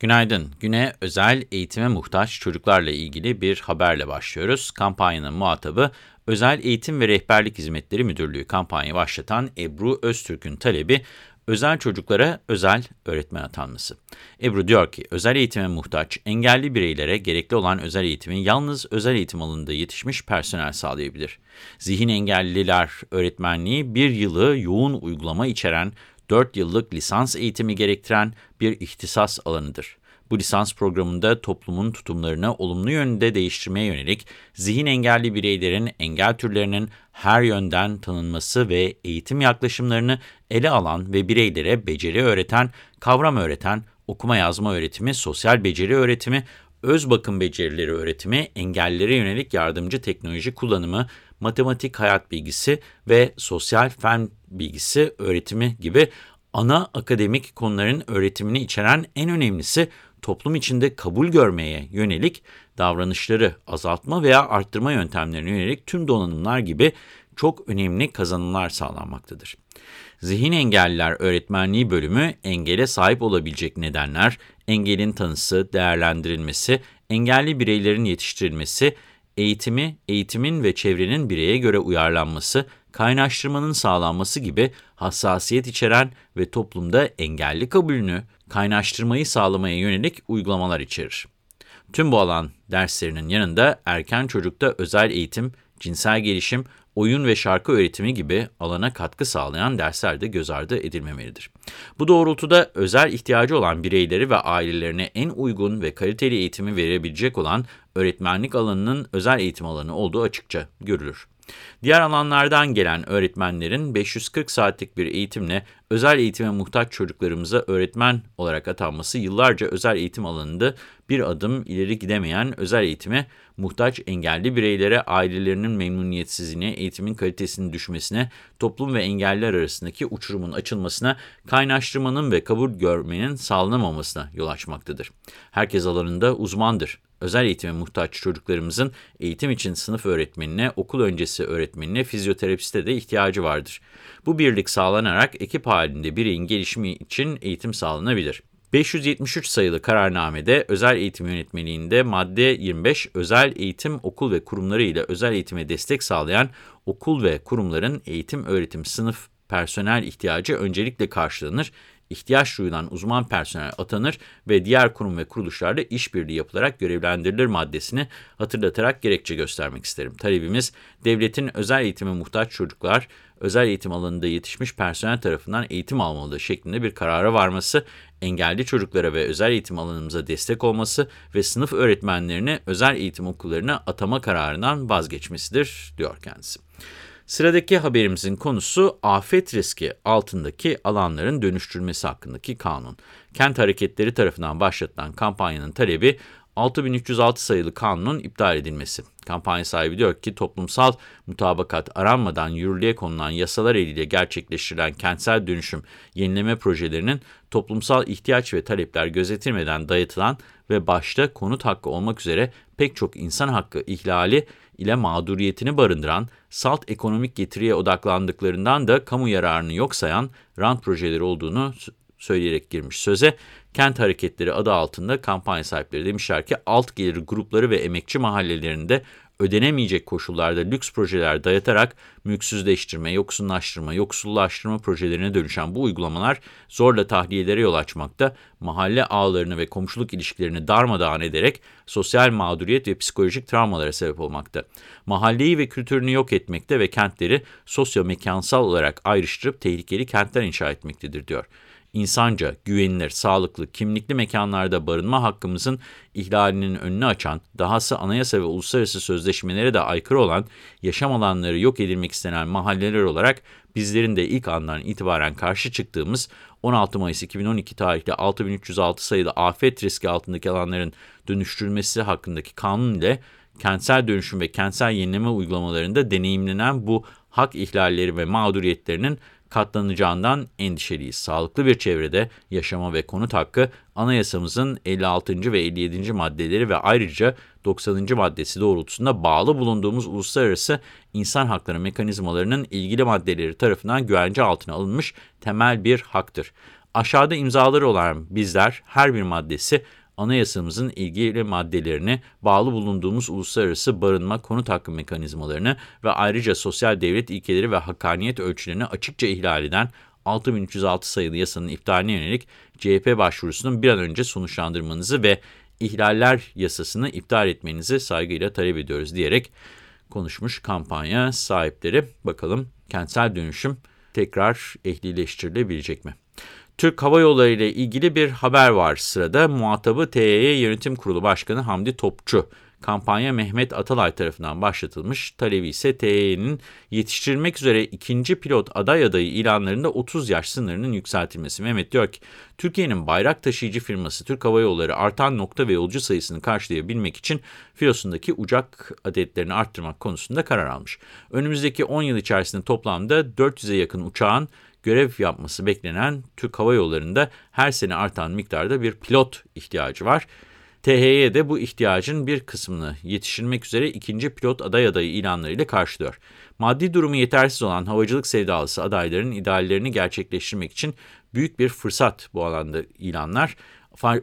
Günaydın. Güne özel eğitime muhtaç çocuklarla ilgili bir haberle başlıyoruz. Kampanyanın muhatabı Özel Eğitim ve Rehberlik Hizmetleri Müdürlüğü kampanya başlatan Ebru Öztürk'ün talebi özel çocuklara özel öğretmen atanması. Ebru diyor ki, özel eğitime muhtaç, engelli bireylere gerekli olan özel eğitimi yalnız özel eğitim alanında yetişmiş personel sağlayabilir. Zihin engelliler öğretmenliği bir yılı yoğun uygulama içeren 4 yıllık lisans eğitimi gerektiren bir ihtisas alanıdır. Bu lisans programında toplumun tutumlarını olumlu yönde değiştirmeye yönelik zihin engelli bireylerin engel türlerinin her yönden tanınması ve eğitim yaklaşımlarını ele alan ve bireylere beceri öğreten, kavram öğreten, okuma yazma öğretimi, sosyal beceri öğretimi, öz bakım becerileri öğretimi, engellilere yönelik yardımcı teknoloji kullanımı, matematik hayat bilgisi ve sosyal fen bilgisi öğretimi gibi ana akademik konuların öğretimini içeren en önemlisi toplum içinde kabul görmeye yönelik davranışları azaltma veya arttırma yöntemlerine yönelik tüm donanımlar gibi çok önemli kazanımlar sağlanmaktadır. Zihin Engelliler Öğretmenliği bölümü engele sahip olabilecek nedenler, engelin tanısı, değerlendirilmesi, engelli bireylerin yetiştirilmesi, eğitimi, eğitimin ve çevrenin bireye göre uyarlanması, kaynaştırmanın sağlanması gibi hassasiyet içeren ve toplumda engelli kabulünü, kaynaştırmayı sağlamaya yönelik uygulamalar içerir. Tüm bu alan derslerinin yanında erken çocukta özel eğitim, cinsel gelişim, oyun ve şarkı öğretimi gibi alana katkı sağlayan dersler de göz ardı edilmemelidir. Bu doğrultuda özel ihtiyacı olan bireyleri ve ailelerine en uygun ve kaliteli eğitimi verebilecek olan öğretmenlik alanının özel eğitim alanı olduğu açıkça görülür. Diğer alanlardan gelen öğretmenlerin 540 saatlik bir eğitimle özel eğitime muhtaç çocuklarımıza öğretmen olarak atanması yıllarca özel eğitim alanında bir adım ileri gidemeyen özel eğitime muhtaç engelli bireylere ailelerinin memnuniyetsizliğine, eğitimin kalitesinin düşmesine, toplum ve engelliler arasındaki uçurumun açılmasına, kaynaştırmanın ve kabul görmenin sağlanamamasına yol açmaktadır. Herkes alanında uzmandır özel eğitime muhtaç çocuklarımızın eğitim için sınıf öğretmenine, okul öncesi öğretmenine, fizyoterapiste de ihtiyacı vardır. Bu birlik sağlanarak ekip halinde bireyin gelişimi için eğitim sağlanabilir. 573 sayılı kararnamede özel eğitim yönetmeliğinde madde 25 özel eğitim okul ve kurumları ile özel eğitime destek sağlayan okul ve kurumların eğitim öğretim sınıf personel ihtiyacı öncelikle karşılanır ihtiyaç duyulan uzman personel atanır ve diğer kurum ve kuruluşlarla işbirliği yapılarak görevlendirilir maddesini hatırlatarak gerekçe göstermek isterim. Talebimiz devletin özel eğitime muhtaç çocuklar, özel eğitim alanında yetişmiş personel tarafından eğitim almalı şeklinde bir karara varması, engelli çocuklara ve özel eğitim alanımıza destek olması ve sınıf öğretmenlerine özel eğitim okullarına atama kararından vazgeçmesidir, diyor kendisi. Sıradaki haberimizin konusu afet riski altındaki alanların dönüştürülmesi hakkındaki kanun. Kent hareketleri tarafından başlatılan kampanyanın talebi 6306 sayılı kanunun iptal edilmesi. Kampanya sahibi diyor ki toplumsal mutabakat aranmadan yürürlüğe konulan yasalar eliyle gerçekleştirilen kentsel dönüşüm yenileme projelerinin toplumsal ihtiyaç ve talepler gözetilmeden dayatılan ve başta konut hakkı olmak üzere pek çok insan hakkı ihlali ile mağduriyetini barındıran, salt ekonomik getiriye odaklandıklarından da kamu yararını yok sayan rant projeleri olduğunu söyleyerek girmiş söze. Kent Hareketleri adı altında kampanya sahipleri demişler ki alt gelir grupları ve emekçi mahallelerinde ödenemeyecek koşullarda lüks projeler dayatarak mülksüzleştirme, yoksunlaştırma, yoksullaştırma projelerine dönüşen bu uygulamalar zorla tahliyelere yol açmakta, mahalle ağlarını ve komşuluk ilişkilerini darmadağın ederek sosyal mağduriyet ve psikolojik travmalara sebep olmakta. Mahalleyi ve kültürünü yok etmekte ve kentleri sosyo-mekansal olarak ayrıştırıp tehlikeli kentler inşa etmektedir diyor insanca, güvenilir, sağlıklı, kimlikli mekanlarda barınma hakkımızın ihlalinin önünü açan, dahası anayasa ve uluslararası sözleşmelere de aykırı olan yaşam alanları yok edilmek istenen mahalleler olarak bizlerin de ilk andan itibaren karşı çıktığımız 16 Mayıs 2012 tarihli 6306 sayılı afet riski altındaki alanların dönüştürülmesi hakkındaki kanun ile kentsel dönüşüm ve kentsel yenileme uygulamalarında deneyimlenen bu hak ihlalleri ve mağduriyetlerinin katlanacağından endişeliyiz. Sağlıklı bir çevrede yaşama ve konut hakkı anayasamızın 56. ve 57. maddeleri ve ayrıca 90. maddesi doğrultusunda bağlı bulunduğumuz uluslararası insan hakları mekanizmalarının ilgili maddeleri tarafından güvence altına alınmış temel bir haktır. Aşağıda imzaları olan bizler her bir maddesi anayasamızın ilgili maddelerini, bağlı bulunduğumuz uluslararası barınma konut hakkı mekanizmalarını ve ayrıca sosyal devlet ilkeleri ve hakkaniyet ölçülerini açıkça ihlal eden 6306 sayılı yasanın iptaline yönelik CHP başvurusunun bir an önce sonuçlandırmanızı ve ihlaller yasasını iptal etmenizi saygıyla talep ediyoruz diyerek konuşmuş kampanya sahipleri. Bakalım kentsel dönüşüm tekrar ehlileştirilebilecek mi? Türk Hava Yolları ile ilgili bir haber var sırada. Muhatabı TYY Yönetim Kurulu Başkanı Hamdi Topçu. Kampanya Mehmet Atalay tarafından başlatılmış. Talebi ise TYY'nin yetiştirilmek üzere ikinci pilot aday adayı ilanlarında 30 yaş sınırının yükseltilmesi. Mehmet diyor ki, Türkiye'nin bayrak taşıyıcı firması Türk Hava Yolları artan nokta ve yolcu sayısını karşılayabilmek için filosundaki uçak adetlerini arttırmak konusunda karar almış. Önümüzdeki 10 yıl içerisinde toplamda 400'e yakın uçağın görev yapması beklenen Türk Hava Yolları'nda her sene artan miktarda bir pilot ihtiyacı var. THY de bu ihtiyacın bir kısmını yetiştirmek üzere ikinci pilot aday adayı ilanlarıyla karşılıyor. Maddi durumu yetersiz olan havacılık sevdalısı adayların ideallerini gerçekleştirmek için büyük bir fırsat bu alanda ilanlar.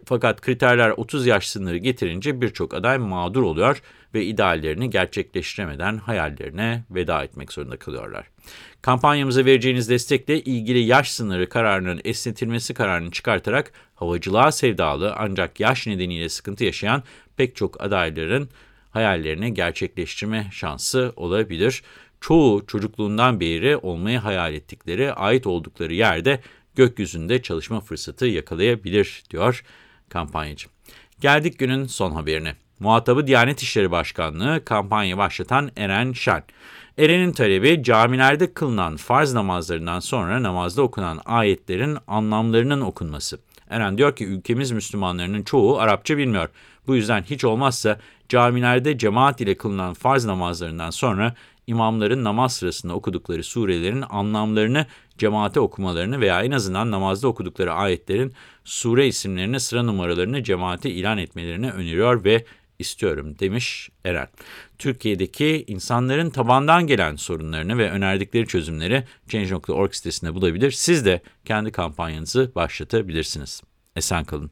Fakat kriterler 30 yaş sınırı getirince birçok aday mağdur oluyor ve ideallerini gerçekleştiremeden hayallerine veda etmek zorunda kalıyorlar. Kampanyamıza vereceğiniz destekle ilgili yaş sınırı kararının esnetilmesi kararını çıkartarak havacılığa sevdalı ancak yaş nedeniyle sıkıntı yaşayan pek çok adayların hayallerini gerçekleştirme şansı olabilir. Çoğu çocukluğundan beri olmayı hayal ettikleri, ait oldukları yerde gökyüzünde çalışma fırsatı yakalayabilir diyor kampanyacı. Geldik günün son haberine. Muhatabı Diyanet İşleri Başkanlığı kampanya başlatan Eren Şen. Eren'in talebi camilerde kılınan farz namazlarından sonra namazda okunan ayetlerin anlamlarının okunması. Eren diyor ki ülkemiz Müslümanlarının çoğu Arapça bilmiyor. Bu yüzden hiç olmazsa camilerde cemaat ile kılınan farz namazlarından sonra imamların namaz sırasında okudukları surelerin anlamlarını cemaate okumalarını veya en azından namazda okudukları ayetlerin sure isimlerini, sıra numaralarını cemaate ilan etmelerini öneriyor ve istiyorum demiş Eren. Türkiye'deki insanların tabandan gelen sorunlarını ve önerdikleri çözümleri Change.org sitesinde bulabilir. Siz de kendi kampanyanızı başlatabilirsiniz. Esen kalın.